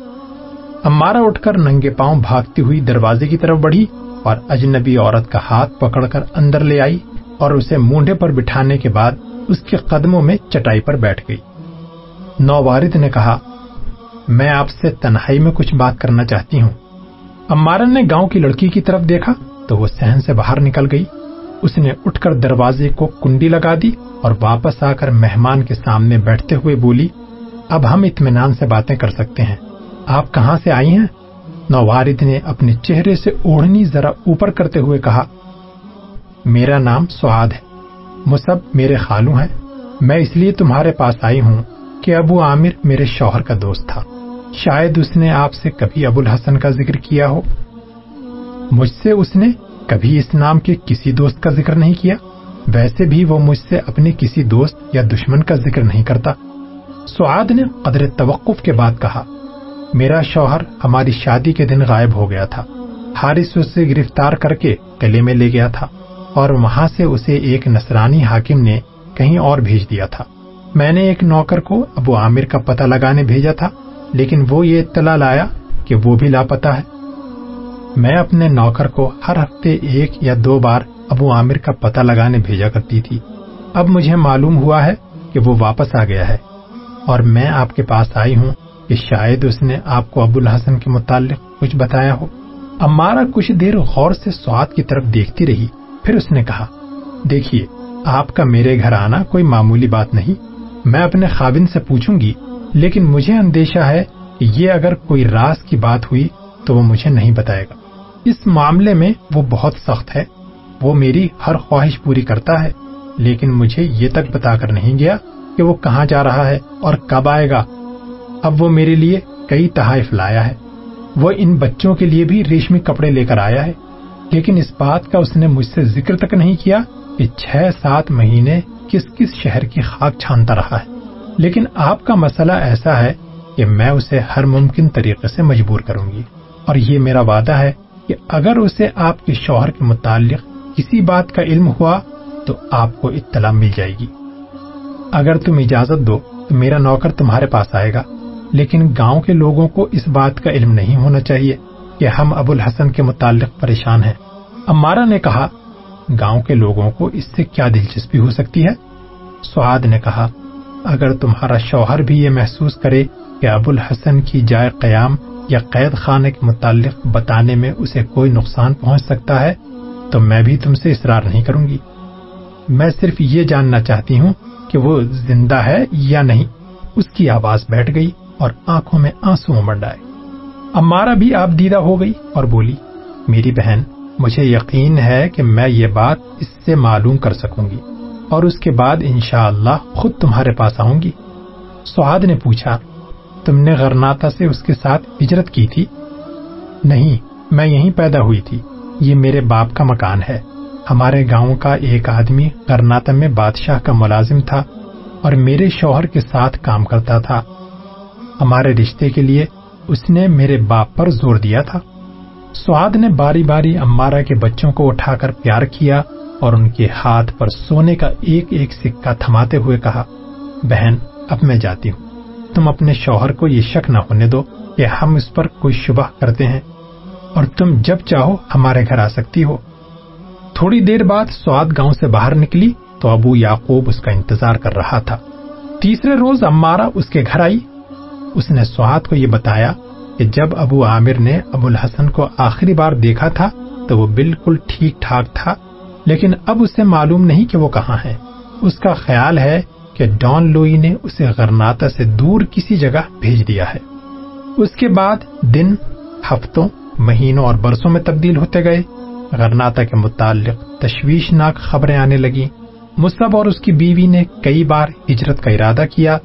امارا اٹھ کر ننگے پاؤں بھاگتی ہوئی دروازے کی طرف بڑھی اور اجنبی عورت کا ہاتھ پکڑ کر اندر لے آئی اور اسے مونڈے پر بٹھانے کے بعد اس کے قدموں میں چٹائی پر بیٹھ گئی۔ نووارد نے کہا، میں آپ سے تنہائی میں کچھ بات کرنا چاہتی ہوں۔ امارن نے گاؤں کی لڑکی کی طرف دیکھا تو وہ سہن سے باہر نکل گئی۔ اس نے اٹھ کر دروازے کو کنڈی لگا دی اور واپس آ کر مہمان کے سامنے بیٹھتے ہوئے بولی، اب ہم اطمینان سے باتیں کر سکتے ہیں۔ آپ کہاں سے آئی ہیں؟ نوارد نے اپنے چہرے سے اوڑھنی ذرا اوپر کرتے ہوئے کہا، میرا نام سعاد ہے۔ مصب میرے خالو ہیں۔ میں اس لیے تمہارے پاس آئی ہوں کہ ابو عامر میرے شوہر کا دوست تھا۔ شاید اس نے آپ سے کبھی ابو الحسن کا ذکر کیا ہو۔ مجھ سے اس نے کبھی اس نام کے کسی دوست کا ذکر نہیں کیا۔ ویسے بھی وہ مجھ سے اپنے کسی دوست یا دشمن کا ذکر نہیں کرتا۔ سعاد نے قدر توقف کے بعد کہا، میرا شوہر ہماری شادی کے دن غائب ہو گیا تھا۔ حارث اسے گرفتار کر کے قلعے میں لے گیا تھا اور وہاں سے اسے ایک نصرانی حاکم نے کہیں اور بھیج دیا تھا۔ میں نے ایک نوکر کو ابو عامر کا پتہ لگانے بھیجا تھا۔ لیکن وہ یہ اطلاع لایا کہ وہ بھی لاپتہ ہے۔ میں اپنے نوکر کو ہر ہفتے ایک یا دو بار ابو عامر کا پتہ لگانے بھیجا کرتی تھی۔ اب مجھے معلوم ہوا ہے کہ وہ واپس آ گیا ہے اور میں آپ کے پاس آئی ہوں کہ شاید اس نے آپ کو ابو الحسن کے متعلق کچھ بتایا ہو۔ امارا کچھ دیر غور سے سواد کی طرف دیکھتی رہی۔ پھر اس نے کہا، دیکھیے، آپ کا میرے گھر آنا کوئی معمولی بات نہیں۔ میں اپنے خابن سے پوچھوں گی لیکن مجھے اندیشہ ہے کہ یہ اگر کوئی راز کی بات ہوئی تو وہ مجھے نہیں بتائے گا۔ اس معاملے میں وہ بہت سخت ہے۔ وہ میری ہر خواہش پوری کرتا ہے، لیکن مجھے یہ تک بتا کر نہیں گیا کہ وہ کہاں جا رہا ہے اور کب آئے گا۔ اب وہ میرے لیے کئی تحائف لایا ہے۔ وہ ان بچوں کے لیے بھی ریشمی کپڑے لے کر آیا ہے۔ لیکن اس بات کا اس نے مجھ سے ذکر تک نہیں کیا کہ چھ سات مہینے کس کس شہر کی خاک چھانتا رہا ہے۔ لیکن آپ کا مسئلہ ایسا ہے کہ میں اسے ہر ممکن طریقے سے مجبور کروں گی۔ اور یہ میرا وعدہ ہے کہ اگر اسے آپ کے شوہر کے متعلق کسی بات کا علم ہوا تو آپ کو اطلاع مل جائے گی۔ اگر تم اجازت دو تو میرا نوکر تمہارے پاس آئے گا، لیکن گاؤں کے لوگوں کو اس بات کا علم نہیں ہونا چاہیے کہ ہم ابو الحسن کے متعلق پریشان ہیں۔ امارا نے کہا، گاؤں کے لوگوں کو اس سے کیا دلچسپی ہو سکتی ہے؟ سعاد نے کہا اگر تمہارا شوہر بھی یہ محسوس کرے کہ ابو الحسن کی جائے قیام یا قید خانے کے متعلق بتانے میں اسے کوئی نقصان پہنچ سکتا ہے، تو میں بھی تم سے اصرار نہیں کروں گی۔ میں صرف یہ جاننا چاہتی ہوں کہ وہ زندہ ہے یا نہیں۔ اس کی آواز بیٹھ گئی اور آنکھوں میں آنسو منڈائے امارا بھی آپ دیدہ ہو گئی اور بولی، میری بہن، مجھے یقین ہے کہ میں یہ بات اس سے معلوم کر سکوں گی۔ اور اس کے بعد انشاءاللہ اللہ خود تمہارے پاس آؤں گی۔ سہاد نے پوچھا، تم نے غرناتا سے اس کے ساتھ ہجرت کی تھی؟ نہیں، میں یہیں پیدا ہوئی تھی۔ یہ میرے باپ کا مکان ہے۔ ہمارے گاؤں کا ایک آدمی کرناٹک میں بادشاہ کا ملازم تھا اور میرے شوہر کے ساتھ کام کرتا تھا۔ ہمارے رشتے کے لیے اس نے میرے باپ پر زور دیا تھا۔ سواد نے باری باری امارا کے بچوں کو اٹھا کر پیار کیا اور ان کے ہاتھ پر سونے کا ایک ایک سکہ تھماتے ہوئے کہا، بہن، اب میں جاتی ہوں۔ تم اپنے شوہر کو یہ شک نہ ہونے دو کہ ہم اس پر کوئی شبہ کرتے ہیں اور تم جب چاہو ہمارے گھر آ سکتی ہو۔ تھوڑی دیر بعد سواد گاؤں سے باہر نکلی تو ابو یعقوب اس کا انتظار کر رہا تھا۔ تیسرے روز امارا اس کے گھر آئی۔ اس نے سواد کو یہ بتایا کہ جب ابو عامر نے ابو الحسن کو آخری بار دیکھا تھا تو وہ بالکل ٹھیک ٹھاک تھا۔ لیکن اب اسے معلوم نہیں کہ وہ کہاں ہے۔ اس کا خیال ہے کہ ڈان لوئی نے اسے غرناتا سے دور کسی جگہ بھیج دیا ہے۔ اس کے بعد دن، ہفتوں، مہینوں اور برسوں میں تبدیل ہوتے گئے۔ غرناتا کے متعلق تشویشناک خبریں آنے لگی مصب اور اس کی بیوی نے کئی بار ہجرت کا ارادہ کیا،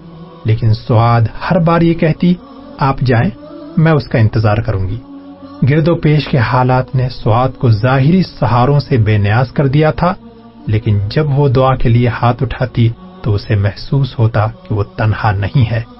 لیکن سواد ہر بار یہ کہتی، آپ جائیں، میں اس کا انتظار کروں گی۔ گرد و پیش کے حالات نے سواد کو ظاہری سہاروں سے بے نیاز کر دیا تھا، لیکن جب وہ دعا کے لیے ہاتھ اٹھاتی تو اسے محسوس ہوتا کہ وہ تنہا نہیں ہے۔